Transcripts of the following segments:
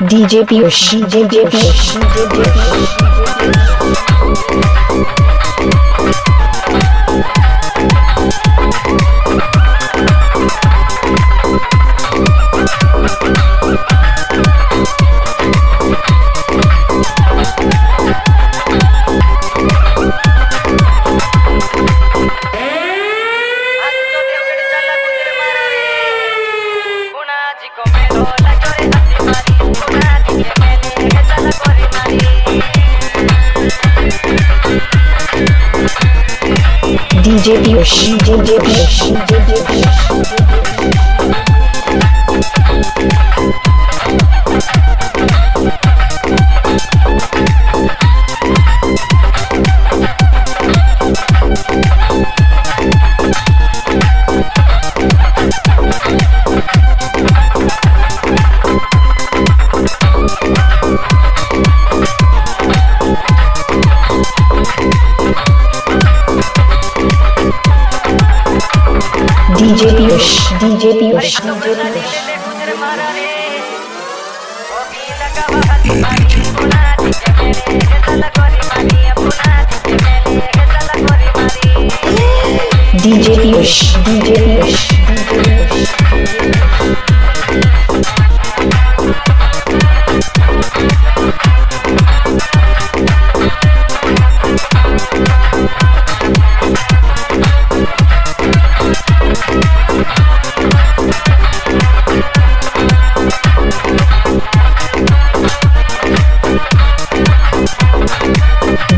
DJ Piyush, DJ Piyush, DJ Piyush. 直接丢直接丢直接 DJ Piyush DJ Piyush DJ Piyush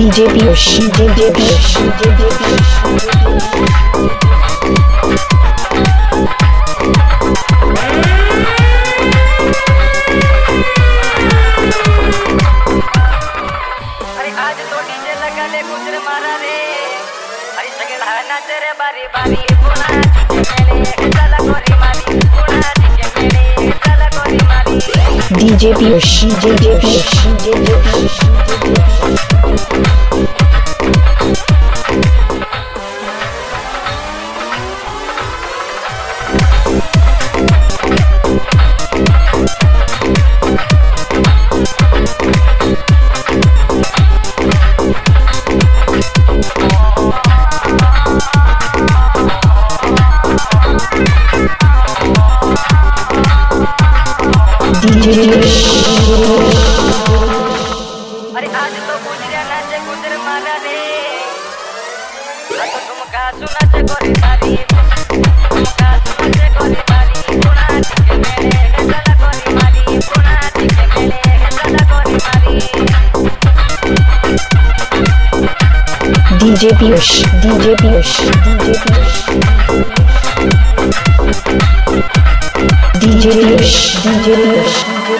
DJ Piyush, DJ Piyush, DJ Piyush. अरे आज तो DJ लगा ले कुत्रे मारा रे अरे सगळा नाचे रे अरे आज तो गुजरिया नाचे गुजर मारा रे। Piyush, DJ Piyush. DJ Push. DJ Push.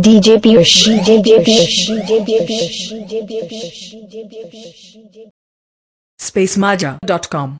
DJ Piyush, DJ Piyush, DJ Piyush, DJ Piyush, spacemaja.com